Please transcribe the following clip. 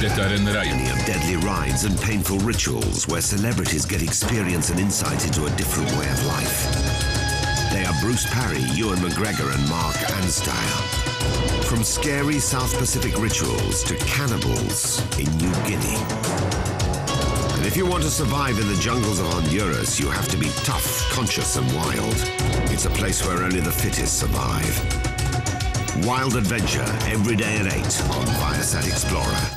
Deterren Ryan. of deadly rides and painful rituals where celebrities get experience and insight into a different way of life. They are Bruce Parry, Ewan McGregor, and Mark Anstice. From scary South Pacific rituals to cannibals in New Guinea. And if you want to survive in the jungles of Honduras, you have to be tough, conscious, and wild. It's a place where only the fittest survive. Wild Adventure, every day at 8 on Viasat Explorer.